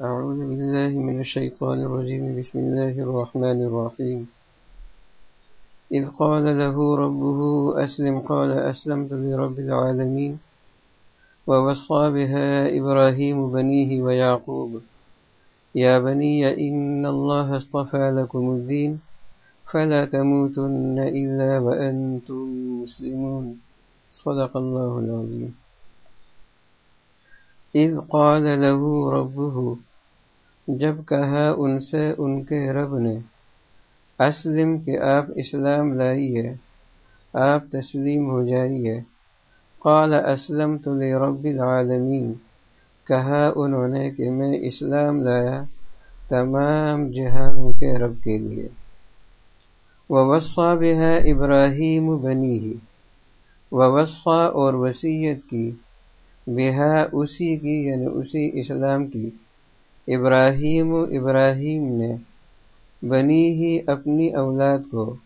أعوذ بالله من الشيطان الرجيم. بسم الله الرحمن الرحيم. إذ قال له ربه أسلم. قال أسلمت لرب العالمين. ووصى بها إبراهيم بنيه ويعقوب. يا بني إن الله اصطفى لكم الدين. فلا تموتن إلا وأنتم مسلمون. صدق الله العظيم. إذ قال له ربه جب کہا ان سے ان کے رب نے، اسلم کہ آپ اسلام لائیے، آپ تسلیم ہو جائیے۔ قال اسلم تو رب العالمین۔ کہا انہوں نے کہ میں اسلام لایا تمام جہانوں کے رب کے لیے۔ ووصا بها ابراہیم بنی ہی ووصا اور وسیعت کی بہا اسی کی یعنی اسی اسلام کی۔ ابراہیم و ابراہیم نے بنی ہی اپنی اولاد کو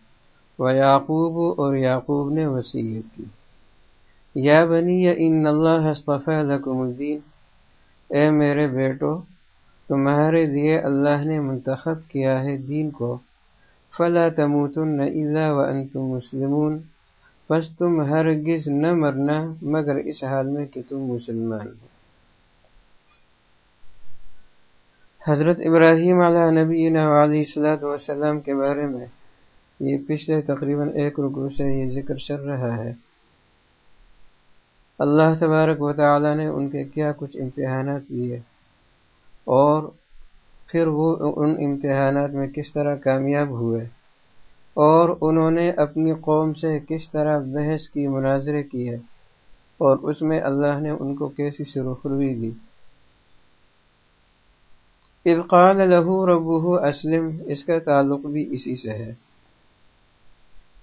و یعقوب اور یعقوب نے وسیعت کی۔ یا بنی، یا ان اللہ اصطفیٰ لکم الدین۔ اے میرے بیٹو، تمہارے لیے اللہ نے منتخب کیا ہے دین کو۔ فلا تموتن الا وانتم مسلمون۔ بس تم ہرگز نہ مرنا مگر اس حال میں کہ تم مسلمان ہو۔ حضرت ابراہیم علیہ نبی علیہ صلاحت وسلم کے بارے میں یہ پچھلے تقریباً ایک رکو سے یہ ذکر چل رہا ہے۔ اللہ تبارک و تعالی نے ان کے کیا کچھ امتحانات لیے اور پھر وہ ان امتحانات میں کس طرح کامیاب ہوئے اور انہوں نے اپنی قوم سے کس طرح بحث کی، مناظرے کی ہے اور اس میں اللہ نے ان کو کیسی سرخروی دی۔ قال له ربه اسلم، اس کا تعلق بھی اسی سے ہے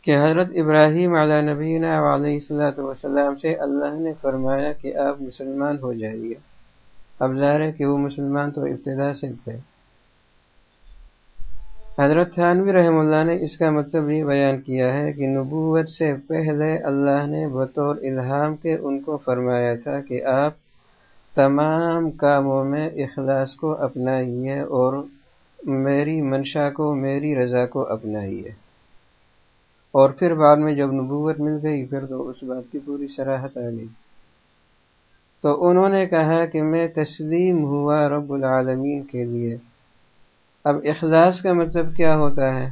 کہ حضرت ابراہیم علیہ نبینا علیہ صلاحت وسلام سے اللہ نے فرمایا کہ آپ مسلمان ہو جائیے۔ اب ظاہر ہے کہ وہ مسلمان تو ابتدا سے تھے۔ حضرت تھانوی رحم اللہ نے اس کا مطلب یہ بیان کیا ہے کہ نبوت سے پہلے اللہ نے بطور الہام کے ان کو فرمایا تھا کہ آپ تمام کاموں میں اخلاص کو اپنائیے اور میری منشا کو، میری رضا کو اپنائیے اور پھر بعد میں جب نبوت مل گئی، پھر تو اس بات کی پوری سراہت آ گئی۔ تو انہوں نے کہا کہ میں تسلیم ہوا رب العالمین کے لیے۔ اب اخلاص کا مطلب کیا ہوتا ہے؟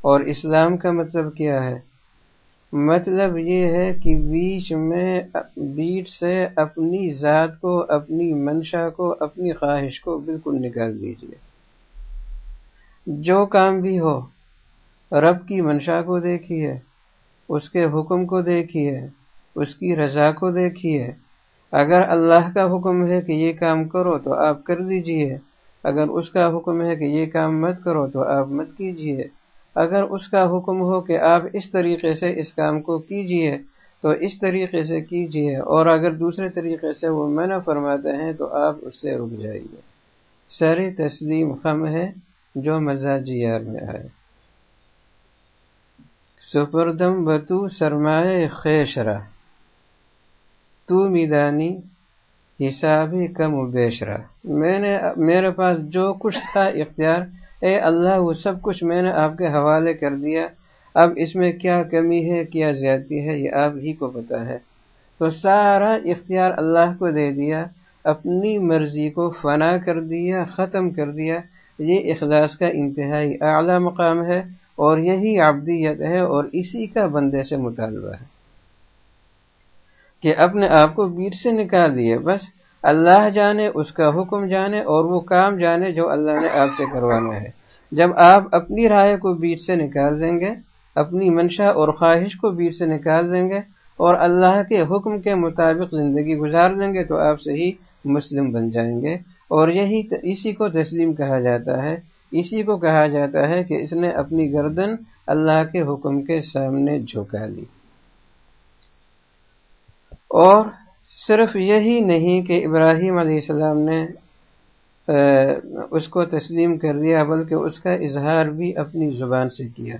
اور اسلام کا مطلب کیا ہے؟ مطلب یہ ہے کہ بیچ میں، بیچ سے اپنی ذات کو، اپنی منشا کو، اپنی خواہش کو بالکل نکال دیجیے جو کام بھی ہو، رب کی منشا کو دیکھیے اس کے حکم کو دیکھیے اس کی رضا کو دیکھیے اگر اللہ کا حکم ہے کہ یہ کام کرو تو آپ کر دیجیے۔ اگر اس کا حکم ہے کہ یہ کام مت کرو تو آپ مت کیجیے۔ اگر اس کا حکم ہو کہ آپ اس طریقے سے اس کام کو کیجیے، تو اس طریقے سے کیجیے، اور اگر دوسرے طریقے سے وہ منع فرماتے ہیں، تو آپ اس سے رک جائیے۔ سر تسلیم خم ہے جو مزاجی یار میں ہے۔ سپردم بتو سرمایہ خیشرہ۔ تو میدانی حساب کم و بیشرا میں نے، میرے پاس جو کچھ تھا اختیار اے اللہ، وہ سب کچھ میں نے آپ کے حوالے کر دیا۔ اب اس میں کیا کمی ہے، کیا زیادتی ہے، یہ آپ ہی کو پتا ہے۔ تو سارا اختیار اللہ کو دے دیا، اپنی مرضی کو فنا کر دیا، ختم کر دیا۔ یہ اخلاص کا انتہائی اعلیٰ مقام ہے اور یہی عبدیت ہے اور اسی کا بندے سے مطالبہ ہے۔ کہ اپنے آپ کو بیٹ سے نکال دیے، بس اللہ جانے، اس کا حکم جانے اور وہ کام جانے جو اللہ نے آپ سے کروانا ہے۔ جب آپ اپنی رائے کو بیٹ سے نکال دیں گے، اپنی منشا اور خواہش کو بیٹ سے نکال دیں گے اور اللہ کے حکم کے مطابق زندگی گزار دیں گے تو آپ صحیح مسلم بن جائیں گے۔ اور یہی اسی کو تسلیم کہا جاتا ہے۔ اسی کو کہا جاتا ہے کہ اس نے اپنی گردن اللہ کے حکم کے سامنے جھکا لی۔ اور صرف یہی نہیں کہ ابراہیم علیہ السلام نے اس کو تسلیم کر دیا بلکہ اس کا اظہار بھی اپنی زبان سے کیا۔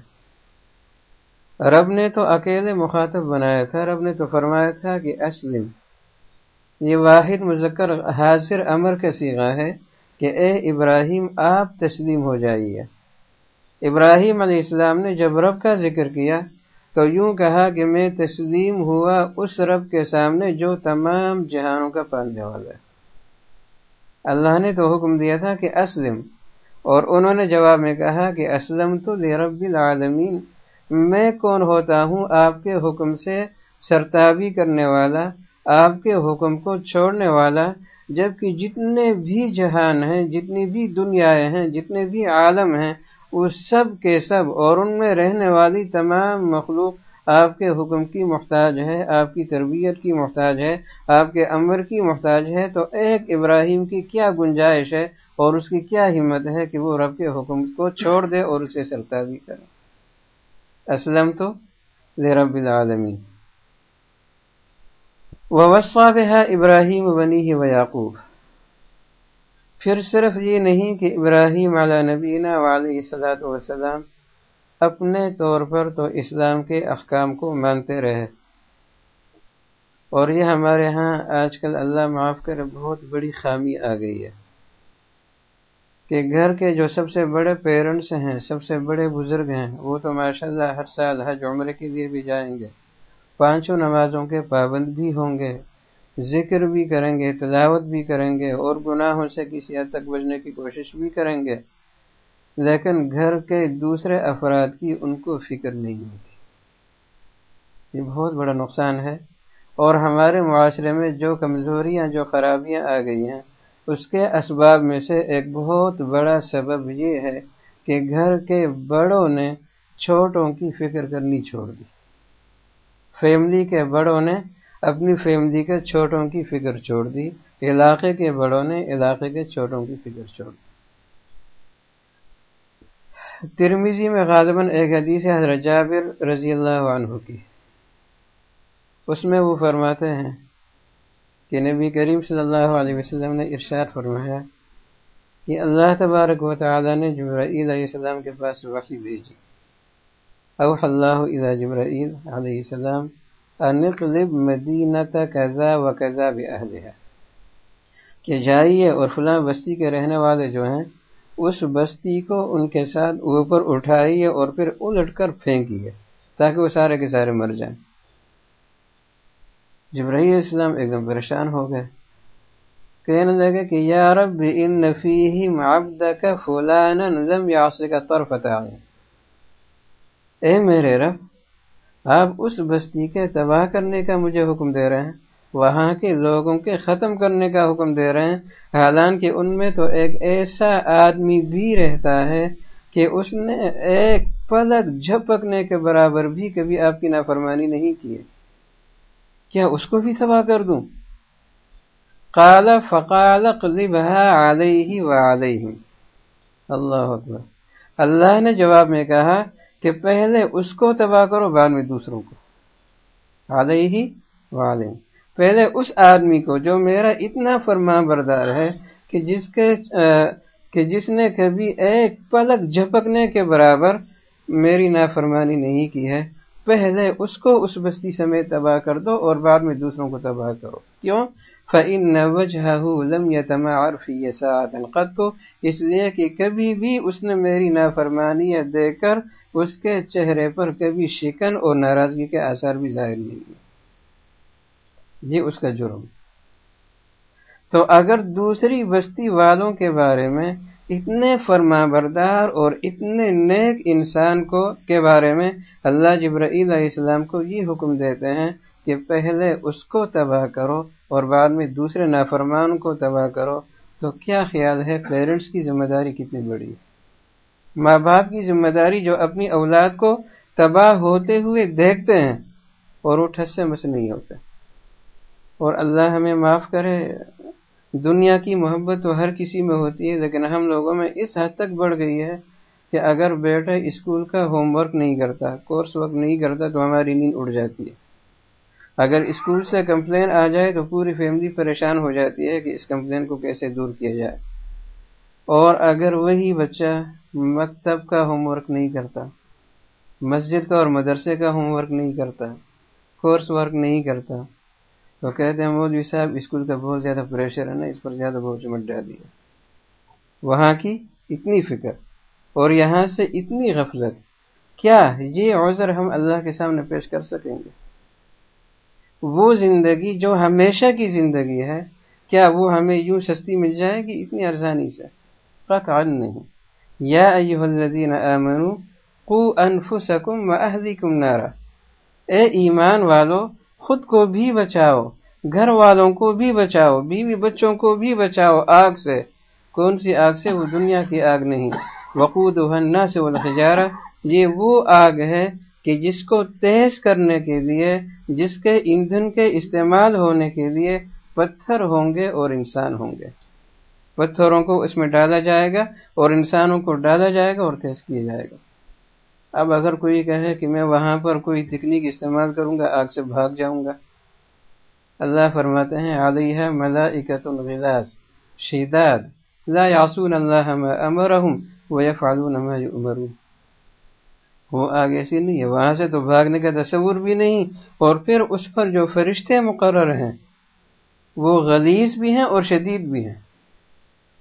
رب نے تو اکیلے مخاطب بنایا تھا، رب نے تو فرمایا تھا کہ اسلم۔ یہ واحد، مذکر، حاضر امر کا سیغہ ہے کہ اے ابراہیم، آپ تسلیم ہو جائیے۔ ابراہیم علیہ السلام نے جب رب کا ذکر کیا تو یوں کہا کہ میں تسلیم ہوا اس رب کے سامنے جو تمام جہانوں کا پالنے والا ہے۔ اللہ نے تو حکم دیا تھا کہ اسلم۔ اور انہوں نے جواب میں کہا کہ اسلم تو رب العالمین۔ میں کون ہوتا ہوں آپ کے حکم سے سرتابی کرنے والا، آپ کے حکم کو چھوڑنے والا؟ جبکہ جتنے بھی جہان ہیں، جتنی بھی دنیا ہیں، جتنے بھی عالم ہیں وہ سب کے سب اور ان میں رہنے والی تمام مخلوق آپ کے حکم کی محتاج ہے آپ کی تربیت کی محتاج ہے آپ کے امر کی محتاج ہے تو ایک ابراہیم کی کیا گنجائش ہے اور اس کی کیا ہمت ہے کہ وہ رب کے حکم کو چھوڑ دے اور اسے سرتابی کرے۔ اسلم تو رب العالمین۔ وسا بحا ابراہیم بنی و یعقوب پھر صرف یہ نہیں کہ ابراہیم علیہ نبینہ علیہ صلاحت وسلام اپنے طور پر تو اسلام کے احکام کو مانتے رہے۔ اور یہ ہمارے ہاں آج کل اللہ معاف کر بہت بڑی خامی آ گئی ہے۔ کہ گھر کے جو سب سے بڑے پیرنٹس ہیں، سب سے بڑے بزرگ ہیں، وہ تو ماشاءاللہ ہر سال حج عمرے کے لیے بھی جائیں گے۔ پانچوں نمازوں کے پابند بھی ہوں گے۔ ذکر بھی کریں گے، تلاوت بھی کریں گے، اور گناہوں سے کسی حد تک بچنے کی کوشش بھی کریں گے۔ لیکن گھر کے دوسرے افراد کی ان کو فکر نہیں ہوتی۔ یہ بہت بڑا نقصان ہے۔ اور ہمارے معاشرے میں جو کمزوریاں، جو خرابیاں آ گئی ہیں، اس کے اسباب میں سے ایک بہت بڑا سبب یہ ہے کہ گھر کے بڑوں نے چھوٹوں کی فکر کرنی چھوڑ دی۔ فیملی کے بڑوں نے اپنی فیملی کے چھوٹوں کی فکر چھوڑ دی، علاقے کے بڑوں نے علاقے کے چھوٹوں کی فکر چھوڑ دی۔ ترمیزی میں غالباً ایک حدیث حضرت جابر رضی اللہ عنہ کی۔ اس میں وہ فرماتے ہیں کہ نبی کریم صلی اللہ علیہ وسلم نے ارشاد فرمایا کہ اللہ تبارک و تعالی نے جبرائیل علیہ السلام کے پاس وحی بھیجی۔ اوح اللہ اذا جبرائیل علیہ السلام انقلب مدینت کذا و کذا بأہلها کہ جائیے اور فلاں بستی کے رہنے والے جو ہیں، اس بستی کو ان کے ساتھ اوپر اٹھائیے اور پھر الٹ کر پھینکیے، تاکہ وہ سارے کے سارے مر جائیں۔ جبرائیل اسلام ایک دم پریشان ہو گئے۔ کہنے لگے کہ یا رب ان فیہم عبدک فلانا لم یعصک طرفت عین اے میرے رب آپ اس بستی کے تباہ کرنے کا مجھے حکم دے رہے ہیں۔ وہاں کے لوگوں کے ختم کرنے کا حکم دے رہے ہیں۔ حالانکہ ان میں تو ایک ایسا آدمی بھی رہتا ہے کہ اس نے ایک پلک جھپکنے کے برابر بھی کبھی آپ کی نافرمانی نہیں کی کیا اس کو بھی تباہ کر دوں؟ قال فقال قلبها علیہ وعلیہم۔ اللہ اکبر۔ اللہ نے جواب میں کہا کہ پہلے اس کو تباہ کرو، بعد میں دوسروں کو۔ علیہ وعلیہم پہلے اس آدمی کو جو میرا اتنا فرما بردار ہے کہ جس کے کہ جس نے کبھی ایک پلک جھپکنے کے برابر میری نافرمانی نہیں کی ہے، پہلے اس کو اس بستی سمیت تباہ کر دو اور بعد میں دوسروں کو تباہ کرو۔ کیوں؟ فعن لم عرفی قط اس لیے کہ کبھی بھی اس نے میری نافرمانی دے کر اس کے چہرے پر کبھی شکن اور ناراضگی کے آثار بھی ظاہر نہیں ہوئے یہ اس کا جرم۔ تو اگر دوسری بستی والوں کے بارے میں اتنے فرما بردار اور اتنے نیک انسان کو کے بارے میں اللہ جبرائیل علیہ السلام کو یہ حکم دیتے ہیں کہ پہلے اس کو تباہ کرو اور بعد میں دوسرے نافرمان کو تباہ کرو، تو کیا خیال ہے پیرنٹس کی ذمہ داری کتنی بڑی ہے؟ ماں باپ کی ذمہ داری جو اپنی اولاد کو تباہ ہوتے ہوئے دیکھتے ہیں اور وہ ٹھس سے مس نہیں ہوتے۔ اور اللہ ہمیں معاف کرے، دنیا کی محبت تو ہر کسی میں ہوتی ہے، لیکن ہم لوگوں میں اس حد تک بڑھ گئی ہے کہ اگر بیٹا اسکول کا ہوم ورک نہیں کرتا، کورس ورک نہیں کرتا، تو ہماری نیند اڑ جاتی ہے۔ اگر اسکول سے کمپلین آ جائے تو پوری فیملی پریشان ہو جاتی ہے کہ اس کمپلین کو کیسے دور کیا جائے۔ اور اگر وہی بچہ مکتب کا ہوم ورک نہیں کرتا، مسجد کا اور مدرسے کا ہوم ورک نہیں کرتا، کورس ورک نہیں کرتا، تو کہتے ہیں مولوی صاحب، اسکول کا بہت زیادہ پریشر ہے نا، اس پر زیادہ بہت بوجھ مت ڈالیے وہاں کی اتنی فکر اور یہاں سے اتنی غفلت، کیا یہ عذر ہم اللہ کے سامنے پیش کر سکیں گے؟ وہ زندگی جو ہمیشہ کی زندگی ہے، کیا وہ ہمیں یوں سستی مل جائے گی اتنی ارزانی سے؟ قطعا نہیں۔ یا ایوہ الذین آمنوا قو انفسکم و اہلیکم نارا۔ اے ایمان والو، خود کو بھی بچاؤ، گھر والوں کو بھی بچاؤ، بیوی بچوں کو بھی بچاؤ آگ سے۔ کون سی آگ سے؟ وہ دنیا کی آگ نہیں۔ وقود الناس سے یہ وہ آگ ہے کہ جس کو تیز کرنے کے لیے جس کے ایندھن کے استعمال ہونے کے لیے پتھر ہوں گے اور انسان ہوں گے۔ پتھروں کو اس میں ڈالا جائے گا اور انسانوں کو ڈالا جائے گا اور تیز کیا جائے گا۔ اب اگر کوئی کہے کہ میں وہاں پر کوئی تکنیک استعمال کروں گا، آگ سے بھاگ جاؤں گا۔ اللہ فرماتے ہیں، علیہ ملائکت الغلاز شیداد لا یعصون اللہ ما امرہم ویفعلون ما وہ آگے ایسی نہیں ہے۔ وہاں سے تو بھاگنے کا تصور بھی نہیں، اور پھر اس پر جو فرشتے مقرر ہیں، وہ غلیظ بھی ہیں اور شدید بھی ہیں۔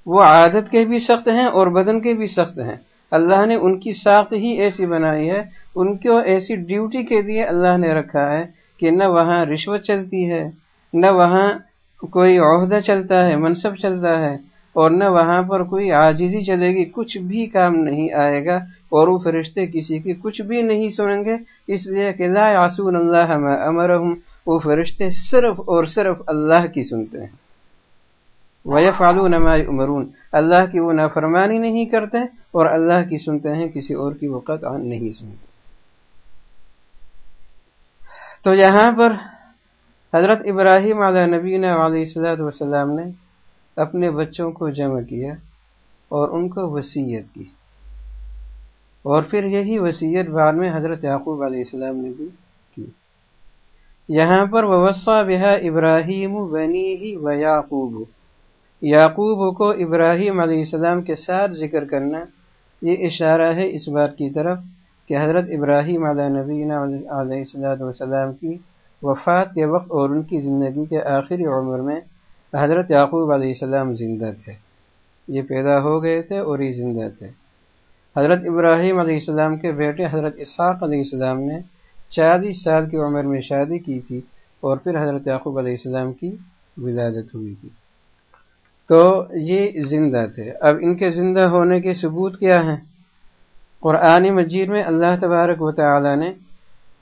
وہ عادت کے بھی سخت ہیں اور بدن کے بھی سخت ہیں۔ اللہ نے ان کی ساخت ہی ایسی بنائی ہے، ان کو ایسی ڈیوٹی کے لیے اللہ نے رکھا ہے کہ نہ وہاں رشوت چلتی ہے، نہ وہاں کوئی عہدہ چلتا ہے، منصب چلتا ہے۔ اور نہ وہاں پر کوئی عاجزی چلے گی، کچھ بھی کام نہیں آئے گا اور وہ فرشتے کسی کی کچھ بھی نہیں سنیں گے۔ اس لیے کہ لا یعصون اللہ امرہم، وہ فرشتے صرف اور صرف اللہ کی سنتے ہیں۔ وَيَفْعَلُونَ مَا يُؤْمَرُونَ اللہ کی وہ نافرمانی نہیں کرتے اور اللہ کی سنتے ہیں، کسی اور کی وہ قطع نہیں سنتے۔ تو یہاں پر حضرت ابراہیم علیہ نبی علیہ وسلام نے اپنے بچوں کو جمع کیا اور ان کو وسیعت کی۔ اور پھر یہی وسیعت بعد میں حضرت یعقوب علیہ السلام نے بھی کی۔ یہاں پر وسا بحا ابراہیم بنی ہی و یعقوب۔ یعقوب کو ابراہیم علیہ السلام کے ساتھ ذکر کرنا یہ اشارہ ہے اس بات کی طرف کہ حضرت ابراہیم علیہ نبین علیہ وسلام کی وفات کے وقت اور ان کی زندگی کے آخری عمر میں حضرت یعقوب علیہ السلام زندہ تھے۔ یہ پیدا ہو گئے تھے اور یہ زندہ تھے۔ حضرت ابراہیم علیہ السلام کے بیٹے حضرت اسحاق علیہ السلام نے چالیس سال کی عمر میں شادی کی تھی اور پھر حضرت یعقوب علیہ السلام کی ولادت ہوئی تھی۔ تو یہ زندہ تھے۔ اب ان کے زندہ ہونے کے ثبوت کیا ہیں؟ قرآن مجید میں اللہ تبارک و تعالی نے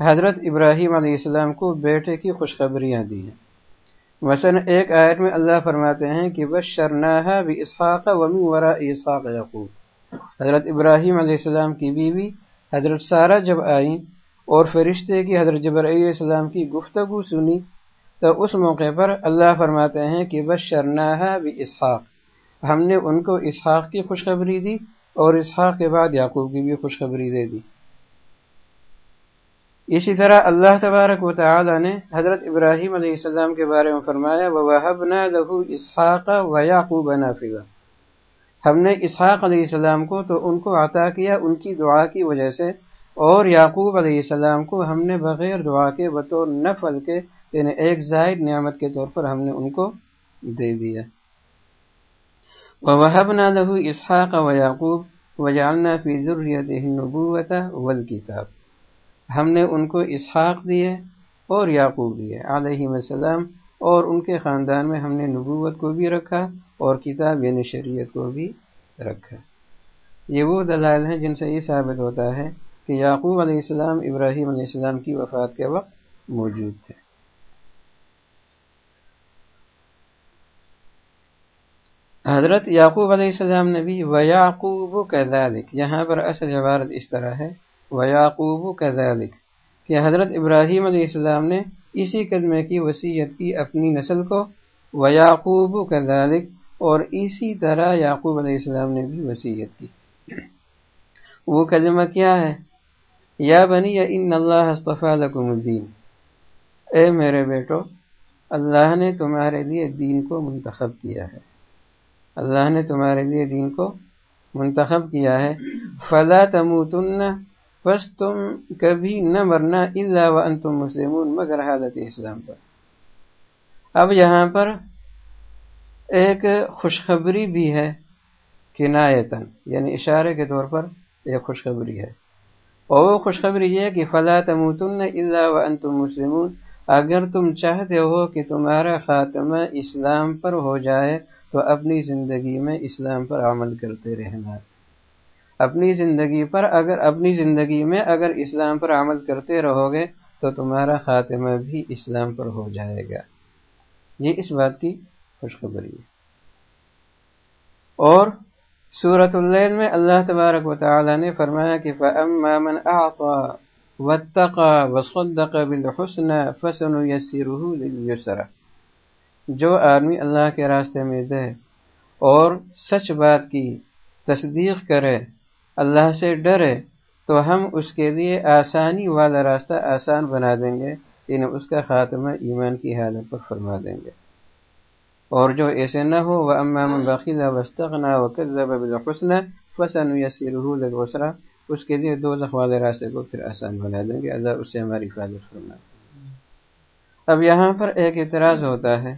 حضرت ابراہیم علیہ السلام کو بیٹے کی خوشخبریاں دی ہیں۔ مثلا ایک آیت میں اللہ فرماتے ہیں کہ بس شرنا بھی اسحاق ومی ورا اسحاق یعقوب۔ حضرت ابراہیم علیہ السلام کی بیوی، حضرت سارہ جب آئیں اور فرشتے کی حضرت جبر علیہ السلام کی گفتگو سنی، تو اس موقع پر اللہ فرماتے ہیں کہ بس شرنا بھی اسحاق ہم نے ان کو اسحاق کی خوشخبری دی اور اسحاق کے بعد یعقوب کی بھی خوشخبری دے دی۔ اسی طرح اللہ تبارک و تعالی نے حضرت ابراہیم علیہ السلام کے بارے میں فرمایا لہو اسحاق و یعقوب نافذہ ہم نے اسحاق علیہ السلام کو تو ان کو عطا کیا، ان کی دعا کی وجہ سے، اور یعقوب علیہ السلام کو ہم نے بغیر دعا کے بطور نفل کے یعنی ایک زائد نعمت کے طور پر ہم نے ان کو دے دیا۔ وَوَهَبْنَا لَهُ إِسْحَاقَ وَيَعْقُوبَ وَجَعَلْنَا فِي ذُرِّيَّتِهِ النُّبُوَّةَ وَالْكِتَابَ۔ ہم نے ان کو اسحاق دیے اور یعقوب دیے علیہ السلام، اور ان کے خاندان میں ہم نے نبوت کو بھی رکھا اور کتاب یعنی شریعت کو بھی رکھا۔ یہ وہ دلائل ہیں جن سے یہ ثابت ہوتا ہے کہ یعقوب علیہ السلام، ابراہیم علیہ السلام کی وفات کے وقت موجود تھے۔ حضرت یعقوب علیہ السلام نے بھی ویعقوب کا یہاں پر اصل عبارت اس طرح ہے۔ و یعقوب کہ حضرت ابراہیم علیہ السلام نے اسی قدمے کی وسیعت کی اپنی نسل کو و یعقوب اور اسی طرح یعقوب علیہ السلام نے بھی وسیعت کی۔ وہ قدمہ کیا ہے؟ یا بنی، یا ان اللہ لکم الدین۔ اے میرے بیٹو، اللہ نے تمہارے لیے دین کو منتخب کیا ہے۔ اللہ نے تمہارے لیے دین کو منتخب کیا ہے۔ فلا تموتن بس تم کبھی نہ مرنا اللہ و تم مسلم مگر حالت اسلام پر۔ اب یہاں پر ایک خوشخبری بھی ہے کنایتن یعنی اشارے کے طور پر یہ خوشخبری ہے۔ اور وہ خوشخبری یہ کہ فلاں تموتن اللہ وانتم مسلمون، اگر تم چاہتے ہو کہ تمہارا خاتمہ اسلام پر ہو جائے، تو اپنی زندگی میں اسلام پر عمل کرتے رہنا۔ اپنی زندگی پر، اگر اپنی زندگی میں اگر اسلام پر عمل کرتے رہو گے تو تمہارا خاتمہ بھی اسلام پر ہو جائے گا۔ یہ اس بات کی خوشخبری ہے۔ اور صورت اللیل میں اللہ تبارک و تعالی نے فرمایا کہ فَأَمَّا مَنْ أَعْطَى وَاتَّقَى وَصَدَّقَ بِالْحُسْنَى فَسَنُيَسِّرُهُ لِلْيُسْرَ۔ جو آدمی اللہ کے راستے میں دے اور سچ بات کی تصدیق کرے اللہ سے ڈرے، تو ہم اس کے لیے آسانی والا راستہ آسان بنا دیں گے یعنی اس کا خاتمہ ایمان کی حالت پر فرما دیں گے۔ اور جو ایسے نہ ہو وہ امام بخیل وسطنا و بالحسن فسن یسیرسرا اس کے لیے دو زخ والے راستے کو پھر آسان بنا دیں گے۔ اللہ اس سے ہماری حفاظت فرما اب یہاں پر ایک اعتراض ہوتا ہے۔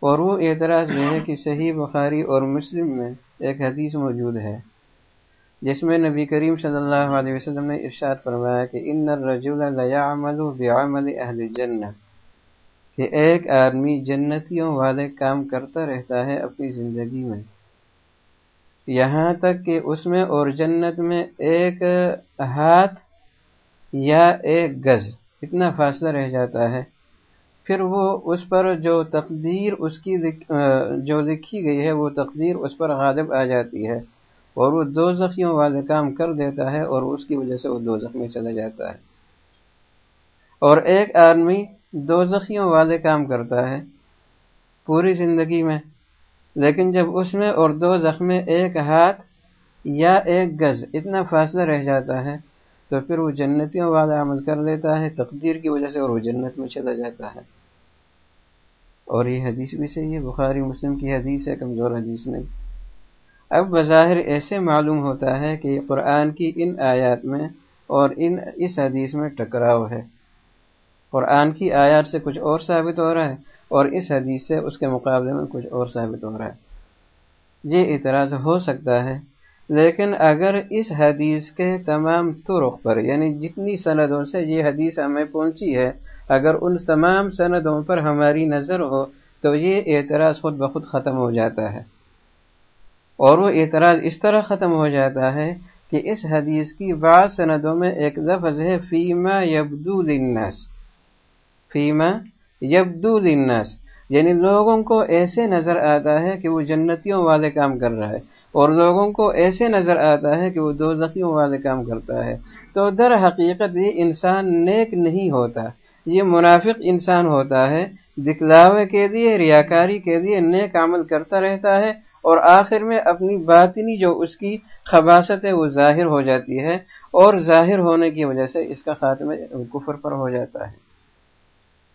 اور وہ اعتراض یہ ہے کہ صحیح بخاری اور مسلم میں ایک حدیث موجود ہے۔ جس میں نبی کریم صلی اللہ علیہ وسلم نے ارشاد فرمایا کہ ان الرجل لیعمل بعمل اہل جنہ، کہ ایک آدمی جنتیوں والے کام کرتا رہتا ہے اپنی زندگی میں۔ یہاں تک کہ اس میں اور جنت میں ایک ہاتھ یا ایک گز اتنا فاصلہ رہ جاتا ہے۔ پھر وہ اس پر جو تقدیر اس کی جو لکھی گئی ہے، وہ تقدیر اس پر غالب آ جاتی ہے۔ اور وہ دو زخیوں والے کام کر دیتا ہے اور اس کی وجہ سے وہ دو زخمی چلا جاتا ہے۔ اور ایک آدمی دو زخیوں والے کام کرتا ہے پوری زندگی میں، لیکن جب اس میں اور دو زخم ایک ہاتھ یا ایک گز اتنا فاصلہ رہ جاتا ہے، تو پھر وہ جنتیوں والا عمل کر لیتا ہے، تقدیر کی وجہ سے اور وہ جنت میں چلا جاتا ہے۔ اور یہ حدیث بھی صحیح ہے، بخاری مسلم کی حدیث ہے، کمزور حدیث نہیں۔ اب بظاہر ایسے معلوم ہوتا ہے کہ قرآن کی ان آیات میں اور ان اس حدیث میں ٹکراؤ ہے۔ قرآن کی آیات سے کچھ اور ثابت ہو رہا ہے اور اس حدیث سے اس کے مقابلے میں کچھ اور ثابت ہو رہا ہے۔ یہ اعتراض ہو سکتا ہے، لیکن اگر اس حدیث کے تمام طرق پر یعنی جتنی سندوں سے یہ حدیث ہمیں پہنچی ہے، اگر ان تمام سندوں پر ہماری نظر ہو، تو یہ اعتراض خود بخود ختم ہو جاتا ہے۔ اور وہ اعتراض اس طرح ختم ہو جاتا ہے کہ اس حدیث کی بعض سندوں میں ایک لفظ ہے، فیما یبدو للناس. فیما یبدو للناس. یعنی لوگوں کو ایسے نظر آتا ہے کہ وہ جنتیوں والے کام کر رہا ہے، اور لوگوں کو ایسے نظر آتا ہے کہ وہ دو زخیوں والے کام کرتا ہے۔ تو در حقیقت یہ انسان نیک نہیں ہوتا، یہ منافق انسان ہوتا ہے، دکھلاوے کے لیے، ریاکاری کے لیے نیک عمل کرتا رہتا ہے اور آخر میں اپنی باطنی جو اس کی خباصت ہے وہ ظاہر ہو جاتی ہے اور ظاہر ہونے کی وجہ سے اس کا خاتمہ کفر پر ہو جاتا ہے۔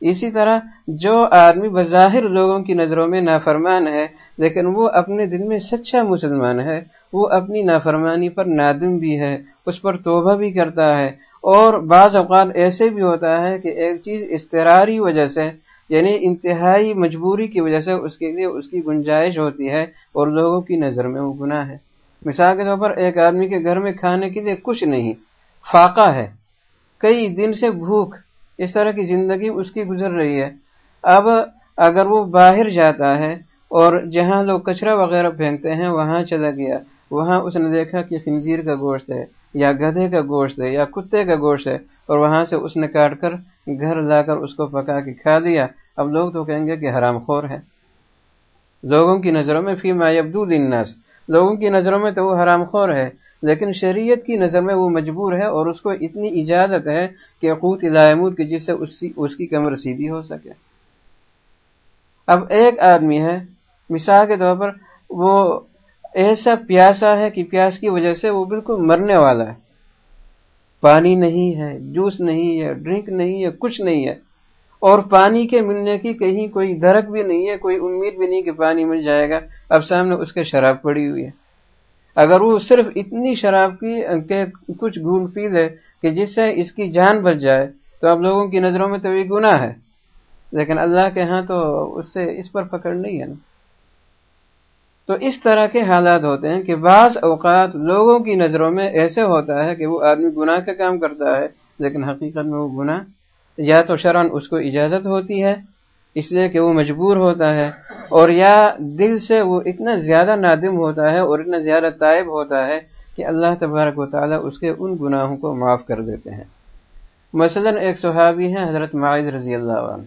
اسی طرح جو آدمی بظاہر لوگوں کی نظروں میں نافرمان ہے، لیکن وہ اپنے دل میں سچا مسلمان ہے، وہ اپنی نافرمانی پر نادم بھی ہے، اس پر توبہ بھی کرتا ہے اور بعض اوقات ایسے بھی ہوتا ہے کہ ایک چیز استراری وجہ سے یعنی انتہائی مجبوری کی وجہ سے اس کے لیے اس کی گنجائش ہوتی ہے اور لوگوں کی نظر میں وہ گناہ ہے۔ مثال کے طور پر ایک آدمی کے گھر میں کھانے کے لیے کچھ نہیں، فاقہ ہے۔ کئی دن سے بھوک، اس طرح کی زندگی اس کی گزر رہی ہے۔ اب اگر وہ باہر جاتا ہے اور جہاں لوگ کچرا وغیرہ پھینکتے ہیں، وہاں چلا گیا۔ وہاں اس نے دیکھا کہ خنزیر کا گوشت ہے، یا گدھے کا گوشت ہے، یا کتے کا گوشت ہے، اور وہاں سے اس نے کاٹ کر گھر لا کر اس کو پکا کے کھا دیا اب لوگ تو کہیں گے کہ حرام خور ہے۔ لوگوں کی نظروں میں فی مایبدو الناس لوگوں کی نظروں میں تو وہ حرام خور ہے، لیکن شریعت کی نظر میں وہ مجبور ہے اور اس کو اتنی اجازت ہے کہ قوت علامود کی جس سے اس کی کمر سیدھی ہو سکے۔ اب ایک آدمی ہے، مثال کے طور پر وہ ایسا پیاسا ہے کہ پیاس کی وجہ سے وہ بالکل مرنے والا ہے۔ پانی نہیں ہے، جوس نہیں ہے، ڈرنک نہیں ہے، کچھ نہیں ہے۔ اور پانی کے ملنے کی کہیں کوئی درک بھی نہیں ہے، کوئی امید بھی نہیں کہ پانی مل جائے گا۔ اب سامنے اس کے شراب پڑی ہوئی ہے۔ اگر وہ صرف اتنی شراب کی، کہ کچھ گون پیز ہے کہ جس سے اس کی جان بچ جائے، تو اب لوگوں کی نظروں میں تو یہ گناہ ہے۔ لیکن اللہ کے ہاں تو اس سے، اس پر پکڑ نہیں ہے نا۔ تو اس طرح کے حالات ہوتے ہیں کہ بعض اوقات لوگوں کی نظروں میں ایسے ہوتا ہے کہ وہ آدمی گناہ کا کام کرتا ہے، لیکن حقیقت میں وہ گناہ یا تو شرن اس کو اجازت ہوتی ہے، اس لیے کہ وہ مجبور ہوتا ہے، اور یا دل سے وہ اتنا زیادہ نادم ہوتا ہے اور اتنا زیادہ طائب ہوتا ہے کہ اللہ تبارک و تعالیٰ اس کے ان گناہوں کو معاف کر دیتے ہیں۔ مثلا ایک صحابی ہیں حضرت معاذ رضی اللہ عنہ،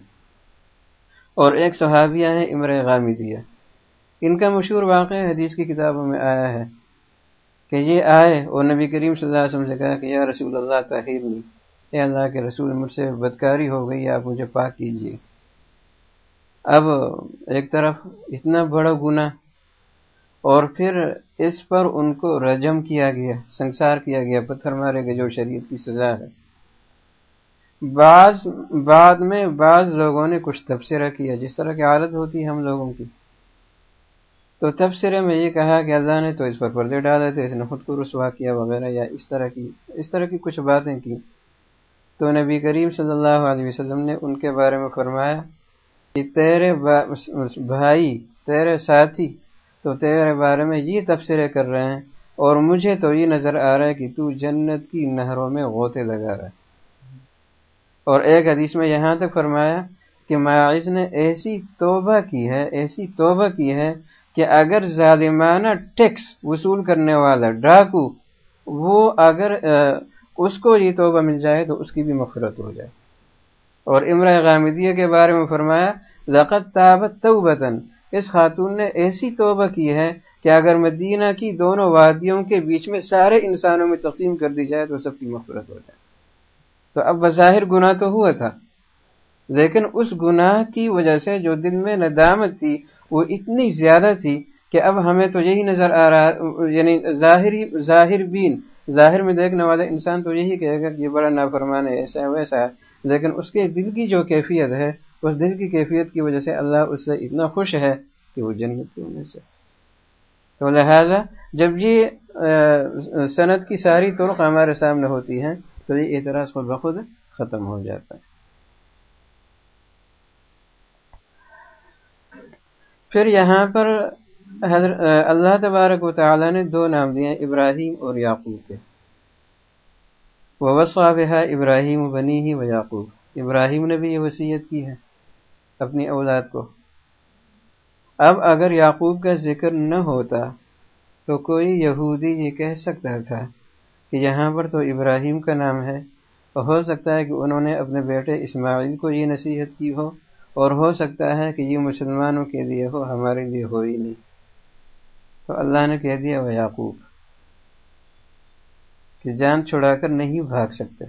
اور ایک صحابیہ ہیں امر غامدیہ ان کا مشہور واقع حدیث کی کتابوں میں آیا ہے کہ یہ آئے اور نبی کریم صلی اللہ علیہ وسلم سے کہا کہ یا رسول اللہ تاخیر نہیں۔ اے اللہ کے رسول، مجھ سے بدکاری ہو گئی، آپ مجھے پاک کیجیے اب ایک طرف اتنا بڑا گناہ اور پھر اس پر ان کو رجم کیا گیا، سنسار کیا گیا، پتھر مارے گئے جو شریعت کی سزا ہے۔ بعض، بعد میں بعض لوگوں نے کچھ تبصرہ کیا، جس طرح کی عادت ہوتی ہے ہم لوگوں کی۔ تو تبصرے میں یہ کہا کہ اللہ نے تو اس پر پردے ڈالے تھے اس نے خود کو رسوا کیا وغیرہ یا اس طرح کی اس طرح کی کچھ باتیں کی۔ تو نبی کریم صلی اللہ علیہ وسلم نے ان کے بارے میں فرمایا کہ تیرے بھائی، تیرے ساتھی تو تیرے بارے میں یہ تبصرے کر رہے ہیں اور مجھے تو یہ نظر آ رہا ہے کہ تو جنت کی نہروں میں غوطے لگا رہا ہے۔ اور ایک حدیث میں یہاں تک فرمایا کہ معاذ نے ایسی توبہ کی ہے، ایسی توبہ کی ہے کہ اگر ظالمانہ ٹیکس وصول کرنے والا ڈاکو وہ اگر اس کو یہ توبہ مل جائے تو اس کی بھی مفرت ہو جائے۔ اور امرا غامدیہ کے بارے میں فرمایا لقت تابت توبتن اس خاتون نے ایسی توبہ کی ہے کہ اگر مدینہ کی دونوں وادیوں کے بیچ میں سارے انسانوں میں تقسیم کر دی جائے تو سب کی مفرت ہو جائے۔ تو اب بظاہر گناہ تو ہوا تھا، لیکن اس گناہ کی وجہ سے جو دل میں ندامت تھی وہ اتنی زیادہ تھی کہ اب ہمیں تو یہی نظر آ رہا یعنی ظاہری، ظاہر بین، ظاہر میں دیکھنے والا انسان تو یہی کہے گا کہ یہ بڑا نافرمان ہے، ایسا ہے، ویسا ہے۔ لیکن اس کے دل کی جو کیفیت ہے، اس دل کی کیفیت کی وجہ سے اللہ اس سے اتنا خوش ہے کہ وہ جنت کی وجہ سے۔ تو لہذا جب یہ صنعت کی ساری طرق ہمارے سامنے ہوتی ہیں، تو یہ اعتراض خود بخود ختم ہو جاتا ہے۔ پھر یہاں پر حضرت اللہ تبارک و تعالی نے دو نام دیے ابراہیم اور یعقوب کے۔ وسوابہ ابراہیم بنی ہی و یعقوب ابراہیم نے بھی یہ وصیت کی ہے اپنی اولاد کو۔ اب اگر یعقوب کا ذکر نہ ہوتا تو کوئی یہودی یہ کہہ سکتا تھا کہ یہاں پر تو ابراہیم کا نام ہے، اور ہو سکتا ہے کہ انہوں نے اپنے بیٹے اسماعیل کو یہ نصیحت کی ہو اور ہو سکتا ہے کہ یہ مسلمانوں کے لیے ہو، ہمارے لیے ہو ہی نہیں۔ تو اللہ نے کہہ دیا، وہ یعقوب، کہ جان چھڑا کر نہیں بھاگ سکتے۔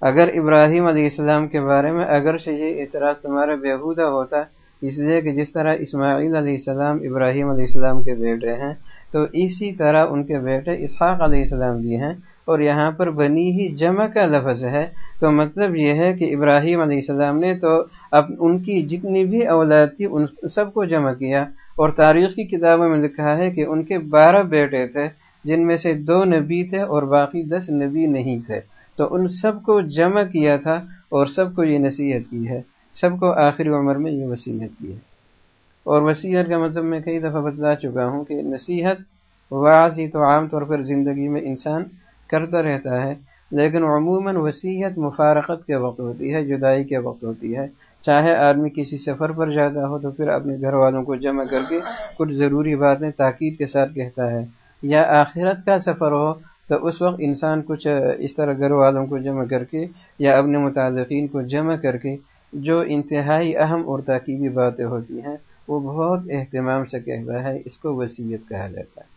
اگر ابراہیم علیہ السلام کے بارے میں اگر سے یہ اعتراض تمہارا بےحودہ ہوتا، اس لیے کہ جس طرح اسماعیل علیہ السلام، ابراہیم علیہ السلام کے بیٹے ہیں، تو اسی طرح ان کے بیٹے اسحاق علیہ السلام بھی ہیں۔ اور یہاں پر بنی ہی جمع کا لفظ ہے، تو مطلب یہ ہے کہ ابراہیم علیہ السلام نے تو اب ان کی جتنی بھی اولاد تھی، ان سب کو جمع کیا۔ اور تاریخ کی کتابوں میں لکھا ہے کہ ان کے بارہ بیٹے تھے، جن میں سے دو نبی تھے اور باقی دس نبی نہیں تھے۔ تو ان سب کو جمع کیا تھا اور سب کو یہ نصیحت کی ہے۔ سب کو آخری عمر میں یہ وصیت کی ہے۔ اور وصیت کا مطلب میں کئی دفعہ بتلا چکا ہوں کہ نصیحت واضح تو عام طور پر زندگی میں انسان کرتا رہتا ہے، لیکن عموماً وسیعت مفارقت کے وقت ہوتی ہے، جدائی کے وقت ہوتی ہے۔ چاہے آدمی کسی سفر پر جاتا ہو تو پھر اپنے گھر والوں کو جمع کر کے کچھ ضروری باتیں تاکید کے ساتھ کہتا ہے۔ یا آخرت کا سفر ہو تو اس وقت انسان کچھ اس طرح گھر والوں کو جمع کر کے یا اپنے متعلقین کو جمع کر کے جو انتہائی اہم اور تاکیبی باتیں ہوتی ہیں، وہ بہت اہتمام سے کہتا ہے، اس کو وسیعت کہا جاتا ہے۔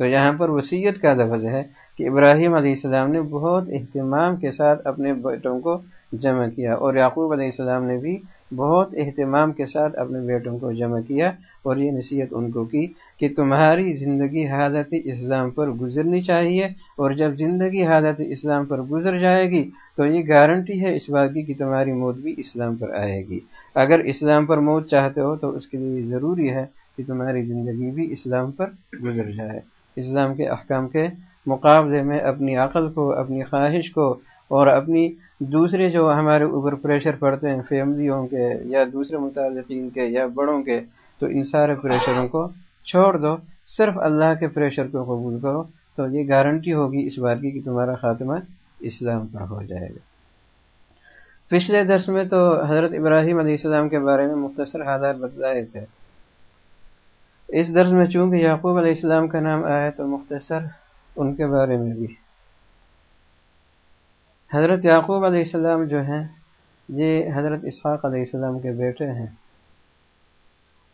تو یہاں پر وسیعت کا لفظ ہے کہ ابراہیم علیہ السلام نے بہت اہتمام کے ساتھ اپنے بیٹوں کو جمع کیا اور یعقوب علیہ السلام نے بھی بہت اہتمام کے ساتھ اپنے بیٹوں کو جمع کیا اور یہ نصیحت ان کو کی کہ تمہاری زندگی حالت اسلام پر گزرنی چاہیے اور جب زندگی حالت اسلام پر گزر جائے گی تو یہ گارنٹی ہے اس بات کی کہ تمہاری موت بھی اسلام پر آئے گی۔ اگر اسلام پر موت چاہتے ہو تو اس کے لیے ضروری ہے کہ تمہاری زندگی بھی اسلام پر گزر جائے۔ اسلام کے احکام کے مقابلے میں اپنی عقل کو، اپنی خواہش کو اور اپنی دوسرے جو ہمارے اوپر پریشر پڑتے ہیں فیملیوں کے یا دوسرے متعلقین کے یا بڑوں کے، تو ان سارے پریشروں کو چھوڑ دو۔ صرف اللہ کے پریشر کو قبول کرو تو یہ گارنٹی ہوگی اس بات کی کہ تمہارا خاتمہ اسلام پر ہو جائے گا۔ پچھلے درس میں تو حضرت ابراہیم علیہ السلام کے بارے میں مختصر حالات بتلائے تھے۔ اس درس میں چونکہ یعقوب علیہ السلام کا نام آیا تو مختصر ان کے بارے میں بھی۔ حضرت یعقوب علیہ السلام جو ہیں، یہ حضرت اسحاق علیہ السلام کے بیٹے ہیں۔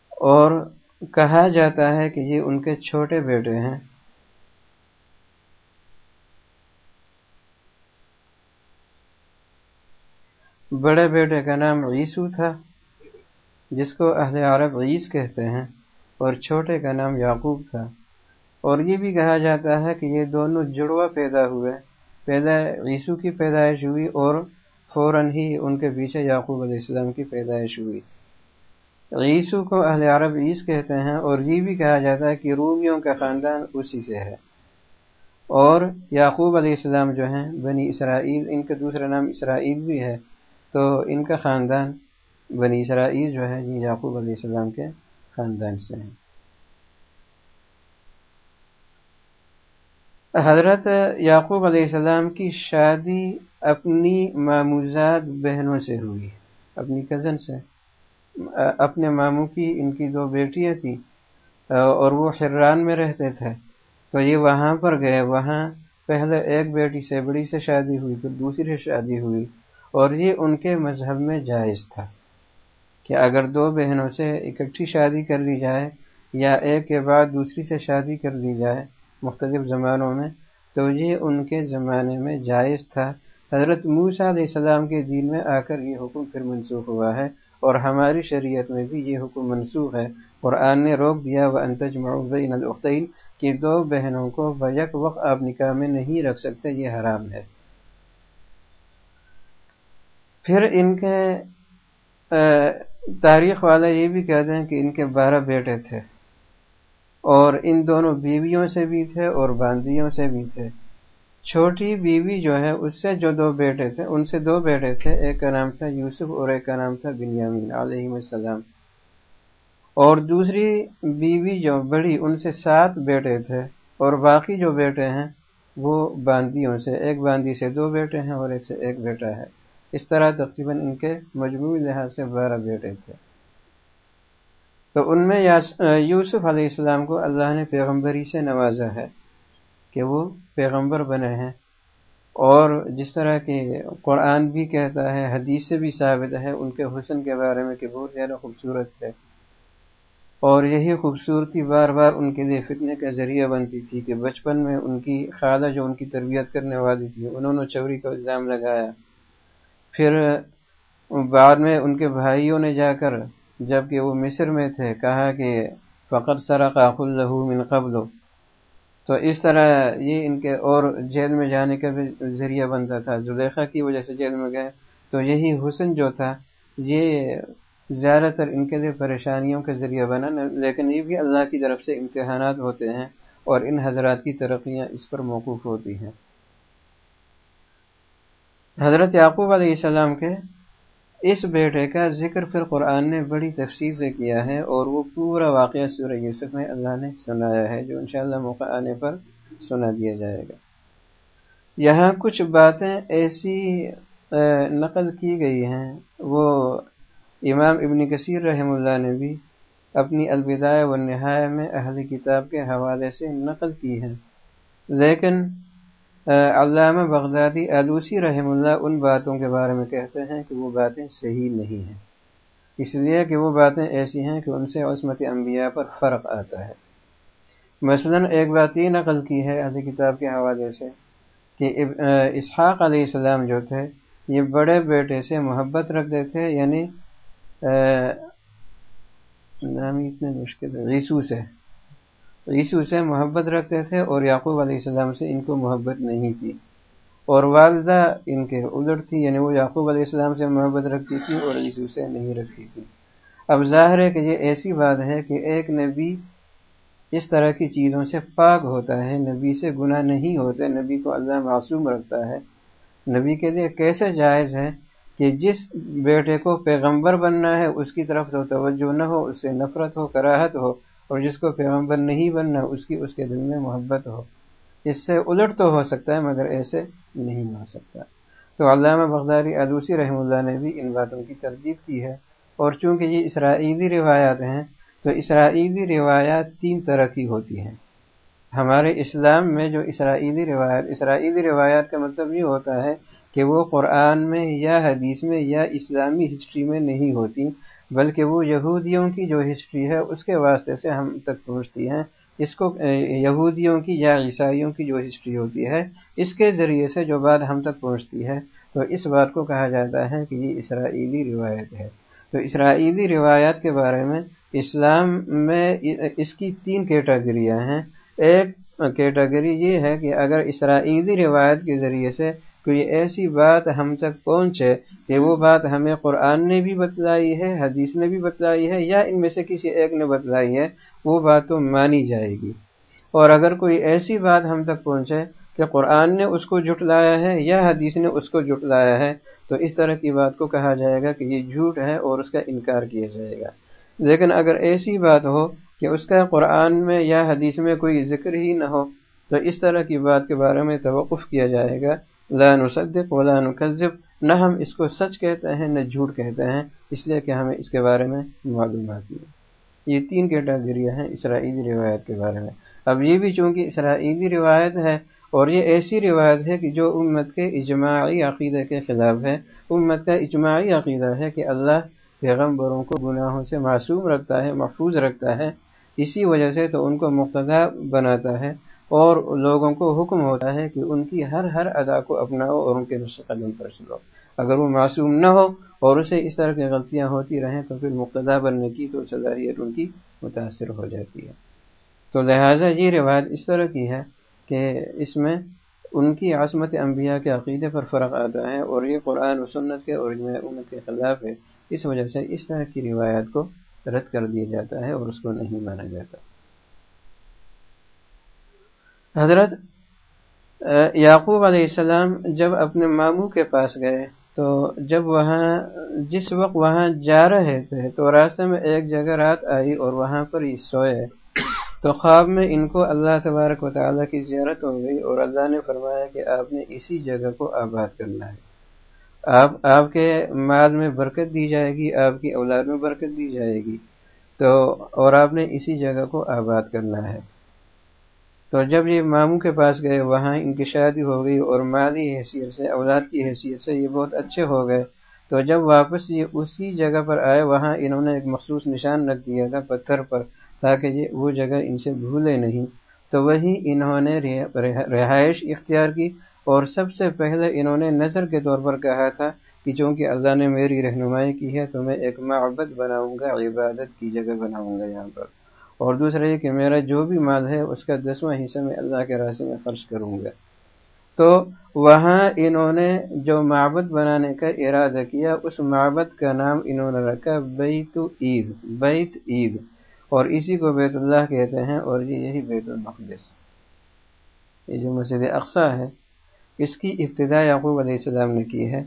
اور کہا جاتا ہے کہ یہ ان کے چھوٹے بیٹے ہیں۔ بڑے بیٹے کا نام عیسو تھا، جس کو اہل عرب عیس کہتے ہیں۔ اور چھوٹے کا نام یعقوب تھا۔ اور یہ بھی کہا جاتا ہے کہ یہ دونوں جڑوا پیدا ہوئے۔ پیدا عیسو کی پیدائش ہوئی اور فوراً ہی ان کے پیچھے یعقوب علیہ السلام کی پیدائش ہوئی۔ عیسو کو اہل عرب عیس کہتے ہیں اور یہ بھی کہا جاتا ہے کہ رومیوں کا خاندان اسی سے ہے۔ اور یعقوب علیہ السلام جو ہیں، بنی اسرائیل، ان کا دوسرا نام اسرائیل بھی ہے۔ تو ان کا خاندان بنی اسرائیل جو ہے یہ یعقوب علیہ السلام کے خاندان سے ہیں۔ حضرت یعقوب علیہ السلام کی شادی اپنی معموزات بہنوں سے ہوئی، اپنی کزن سے۔ اپنے ماموں کی ان کی دو بیٹیاں تھیں، اور وہ حران میں رہتے تھے۔ تو یہ وہاں پر گئے، وہاں پہلے ایک بیٹی سے بڑی سے شادی ہوئی، پھر دوسری سے شادی ہوئی، اور یہ ان کے مذہب میں جائز تھا۔ کہ اگر دو بہنوں سے اکٹھی شادی کر لی جائے یا ایک کے بعد دوسری سے شادی کر لی جائے، مختلف زمانوں میں، تو یہ ان کے زمانے میں جائز تھا۔ حضرت موسیٰ علیہ السلام کے دین میں آ کر یہ حکم پھر منسوخ ہوا ہے اور ہماری شریعت میں بھی یہ حکم منسوخ ہے۔ قرآن نے روک دیا وہ انتج بین الختین کہ دو بہنوں کو بیک وقت آپ نکاح میں نہیں رکھ سکتے، یہ حرام ہے۔ پھر ان کے تاریخ والا یہ بھی کہتے ہیں کہ ان کے بارہ بیٹے تھے اور ان دونوں بیویوں سے بھی تھے اور باندیوں سے بھی تھے۔ چھوٹی بیوی جو ہے، اس سے جو دو بیٹے تھے، ان سے دو بیٹے تھے، ایک کا نام تھا یوسف اور ایک کا نام تھا بنیامین علیہ السلام۔ اور دوسری بیوی جو بڑی، ان سے سات بیٹے تھے اور باقی جو بیٹے ہیں وہ باندیوں سے، ایک باندی سے دو بیٹے ہیں اور ایک سے ایک بیٹا ہے۔ اس طرح تقریباً ان کے مجموعی لحاظ سے بارہ بیٹے تھے۔ تو ان میں یوسف علیہ السلام کو اللہ نے پیغمبری سے نوازا ہے کہ وہ پیغمبر بنے ہیں۔ اور جس طرح کہ قرآن بھی کہتا ہے، حدیث سے بھی ثابت ہے ان کے حسن کے بارے میں کہ بہت زیادہ خوبصورت تھے۔ اور یہی خوبصورتی بار بار ان کے لیے فتنے کا ذریعہ بنتی تھی کہ بچپن میں ان کی خالہ جو ان کی تربیت کرنے والی تھی، انہوں نے چوری کا الزام لگایا۔ پھر بعد میں ان کے بھائیوں نے جا کر جبکہ وہ مصر میں تھے، کہا کہ فقط سرق الہو من قبل۔ تو اس طرح یہ ان کے اور جیل میں جانے کا بھی ذریعہ بنتا تھا۔ زلیخا کی وجہ سے جیل میں گئے۔ تو یہی حسن جو تھا، یہ زیادہ تر ان کے لیے پریشانیوں کا ذریعہ بنا۔ لیکن یہ بھی اللہ کی طرف سے امتحانات ہوتے ہیں اور ان حضرات کی ترقیاں اس پر موقوف ہوتی ہیں۔ حضرت یعقوب علیہ السلام کے اس بیٹے کا ذکر پھر قرآن نے بڑی تفصیل سے کیا ہے اور وہ پورا واقعہ سورہ یوسف میں اللہ نے سنایا ہے، جو انشاءاللہ موقع آنے پر سنا دیا جائے گا۔ یہاں کچھ باتیں ایسی نقل کی گئی ہیں۔ وہ امام ابن کثیر رحم اللہ نے بھی اپنی الوداع و نہایہ میں اہل کتاب کے حوالے سے نقل کی ہیں۔ لیکن علامہ بغدادی آلوسی رحم اللہ ان باتوں کے بارے میں کہتے ہیں کہ وہ باتیں صحیح نہیں ہیں۔ اس لیے کہ وہ باتیں ایسی ہیں کہ ان سے عصمت انبیاء پر فرق آتا ہے۔ مثلا ایک بات یہ نقل کی ہے اہل کتاب کے حوالے سے کہ اسحاق علیہ السلام جو تھے، یہ بڑے بیٹے سے محبت رکھتے تھے یعنی نام اتنے مشکل ریسو سے۔ عیسو سے محبت رکھتے تھے اور یعقوب علیہ السلام سے ان کو محبت نہیں تھی۔ اور والدہ ان کے الٹ تھی یعنی وہ یعقوب علیہ السلام سے محبت رکھتی تھی اور عیسو سے نہیں رکھتی تھی۔ اب ظاہر ہے کہ یہ ایسی بات ہے کہ ایک نبی اس طرح کی چیزوں سے پاک ہوتا ہے، نبی سے گناہ نہیں ہوتے، نبی کو اللہ معصوم رکھتا ہے۔ نبی کے لیے کیسے جائز ہے کہ جس بیٹے کو پیغمبر بننا ہے، اس کی طرف تو توجہ نہ ہو، اس سے نفرت ہو، کراہت ہو اور جس کو پیغمبر نہیں بننا اس کی اس کے دل میں محبت ہو۔ اس سے الٹ تو ہو سکتا ہے مگر ایسے نہیں ہو سکتا۔ تو علامہ بغداری علوسی رحم اللہ نے بھی ان باتوں کی ترجیح کی ہے۔ اور چونکہ یہ اسرائیلی روایات ہیں، تو اسرائیلی روایات تین طرح کی ہوتی ہیں۔ ہمارے اسلام میں جو اسرائیلی روایات اسرائیلی روایات کا مطلب یہ ہوتا ہے کہ وہ قرآن میں یا حدیث میں یا اسلامی ہسٹری میں نہیں ہوتی۔ بلکہ وہ یہودیوں کی جو ہسٹری ہے، اس کے واسطے سے ہم تک پہنچتی ہیں اس کو یہودیوں کی یا عیسائیوں کی جو ہسٹری ہوتی ہے، اس کے ذریعے سے جو بات ہم تک پہنچتی ہے، تو اس بات کو کہا جاتا ہے کہ یہ اسرائیلی روایت ہے۔ تو اسرائیلی روایات کے بارے میں اسلام میں اس کی تین کیٹاگریاں ہیں۔ ایک کیٹاگری یہ ہے کہ اگر اسرائیلی روایت کے ذریعے سے کوئی ایسی بات ہم تک پہنچے کہ وہ بات ہمیں قرآن نے بھی بتلائی ہے، حدیث نے بھی بتلائی ہے، یا ان میں سے کسی ایک نے بتلائی ہے، وہ بات تو مانی جائے گی۔ اور اگر کوئی ایسی بات ہم تک پہنچے کہ قرآن نے اس کو جھٹلایا ہے یا حدیث نے اس کو جھٹلایا ہے، تو اس طرح کی بات کو کہا جائے گا کہ یہ جھوٹ ہے اور اس کا انکار کیا جائے گا۔ لیکن اگر ایسی بات ہو کہ اس کا قرآن میں یا حدیث میں کوئی ذکر ہی نہ ہو، تو اس طرح کی بات کے بارے میں توقف کیا جائے گا۔ لا نصدق ولا نکذب، نہ ہم اس کو سچ کہتے ہیں، نہ جھوٹ کہتے ہیں، اس لیے کہ ہمیں اس کے بارے میں معلومات نہیں یہ تین کیٹاگریاں ہیں اسرائیلی روایت کے بارے میں۔ اب یہ بھی چونکہ اسرائیلی روایت ہے، اور یہ ایسی روایت ہے کہ جو امت کے اجماعی عقیدے کے خلاف ہے۔ امت کا اجماعی عقیدہ ہے کہ اللہ پیغمبروں کو گناہوں سے معصوم رکھتا ہے، محفوظ رکھتا ہے۔ اسی وجہ سے تو ان کو مقتدا بناتا ہے۔ اور لوگوں کو حکم ہوتا ہے کہ ان کی ہر ہر ادا کو اپناؤ اور ان کے نسخ قدم پر چلو۔ اگر وہ معصوم نہ ہو اور اسے اس طرح کی غلطیاں ہوتی رہیں تو پھر مقتدا بننے کی تو صلاحیت ان کی متاثر ہو جاتی ہے۔ تو لہٰذا یہ روایت اس طرح کی ہے کہ اس میں ان کی عصمت انبیاء کے عقیدے پر فرق آتا ہے اور یہ قرآن و سنت کے اور امت کے خلاف ہے۔ اس وجہ سے اس طرح کی روایت کو رد کر دیا جاتا ہے اور اس کو نہیں مانا جاتا۔ حضرت یعقوب علیہ السلام جب اپنے ماموں کے پاس گئے، تو جب وہاں، جس وقت وہاں جا رہے تھے، تو راستے میں ایک جگہ رات آئی اور وہاں پر یہ سوئے۔ تو خواب میں ان کو اللہ تبارک و تعالیٰ کی زیارت ہو گئی اور اللہ نے فرمایا کہ آپ نے اسی جگہ کو آباد کرنا ہے۔ آپ آپ کے مال میں برکت دی جائے گی، آپ کی اولاد میں برکت دی جائے گی۔ تو، اور آپ نے اسی جگہ کو آباد کرنا ہے۔ تو جب یہ ماموں کے پاس گئے، وہاں ان کی شادی ہو گئی اور مالی حیثیت سے، اولاد کی حیثیت سے یہ بہت اچھے ہو گئے۔ تو جب واپس یہ اسی جگہ پر آئے، وہاں انہوں نے ایک مخصوص نشان رکھ دیا تھا پتھر پر، تاکہ یہ وہ جگہ ان سے بھولے نہیں۔ تو وہی انہوں نے رہائش اختیار کی۔ اور سب سے پہلے انہوں نے نظر کے طور پر کہا تھا کہ چونکہ اللہ نے میری رہنمائی کی ہے، تو میں ایک معبد بناؤں گا، عبادت کی جگہ بناؤں گا یہاں پر۔ اور دوسرا یہ کہ میرا جو بھی مال ہے، اس کا دسواں حصہ میں اللہ کے راستے میں خرچ کروں گا۔ تو وہاں انہوں نے جو معبد بنانے کا ارادہ کیا، اس معبد کا نام انہوں نے رکھا بیت عید بیت عید۔ اور اسی کو بیت اللہ کہتے ہیں، اور یہ یہی بیت المقدس۔ یہ جو مسجد اقسا ہے، اس کی ابتدا یعقوب علیہ السلام نے کی ہے،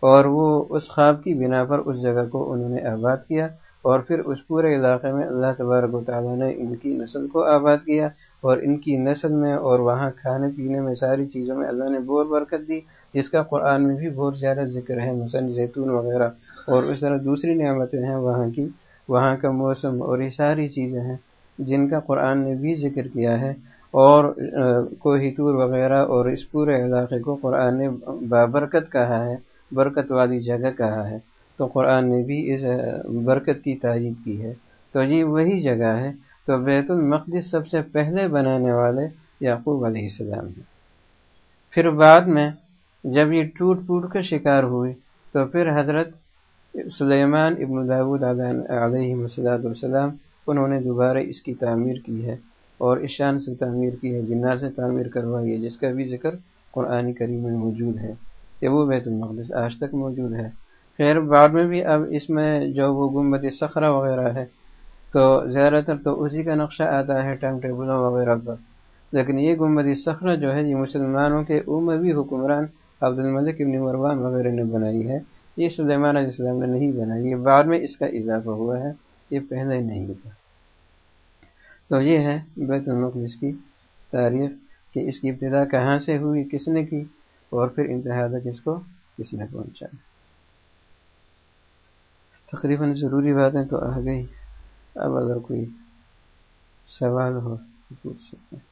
اور وہ اس خواب کی بنا پر اس جگہ کو انہوں نے آباد کیا۔ اور پھر اس پورے علاقے میں اللہ تبارک و تعالیٰ نے ان کی نسل کو آباد کیا اور ان کی نسل میں اور وہاں کھانے پینے میں ساری چیزوں میں اللہ نے بہت برکت دی، جس کا قرآن میں بھی بہت زیادہ ذکر ہے، مثلاً زیتون وغیرہ۔ اور اس طرح دوسری نعمتیں ہیں وہاں کی۔ وہاں کا موسم اور یہ ساری چیزیں ہیں جن کا قرآن نے بھی ذکر کیا ہے۔ اور کوہیتور وغیرہ اور اس پورے علاقے کو قرآن نے بابرکت کہا ہے، برکت والی جگہ کہا ہے۔ تو قرآن نے بھی اس برکت کی تائید کی ہے۔ تو یہ وہی جگہ ہے۔ تو بیت المقدس سب سے پہلے بنانے والے یعقوب علیہ السلام ہیں۔ پھر بعد میں جب یہ ٹوٹ پوٹ کر شکار ہوئی تو پھر حضرت سلیمان ابن داود علیہ السلام انہوں نے دوبارہ اس کی تعمیر کی ہے اور ایشان سے تعمیر کی ہے جنات سے تعمیر کروائی ہے، جس کا بھی ذکر قرآن کریم میں موجود ہے۔ کہ وہ بیت المقدس آج تک موجود ہے۔ خیر بعد میں بھی اب اس میں جو وہ گمبت سخرا وغیرہ ہے، تو زیادہ تر تو اسی کا نقشہ آتا ہے ٹائم ٹیبلوں وغیرہ پر۔ لیکن یہ گمبت سخرا جو ہے، یہ مسلمانوں کے عموی حکمران عبد الملک ابن مروان وغیرہ نے بنائی ہے۔ یہ سلیمان علیہ السلام نے نہیں بنائی، یہ بعد میں اس کا اضافہ ہوا ہے، یہ پہلے نہیں تھا۔ تو یہ ہے بیت المقدس کی تاریخ کہ اس کی ابتدا کہاں سے ہوئی، کس نے کی، اور پھر انتہا تک اس کو کس نے پہنچا تقریباً ضروری باتیں تو آ گئی اب اگر کوئی سوال ہو تو پوچھ سکتے ہیں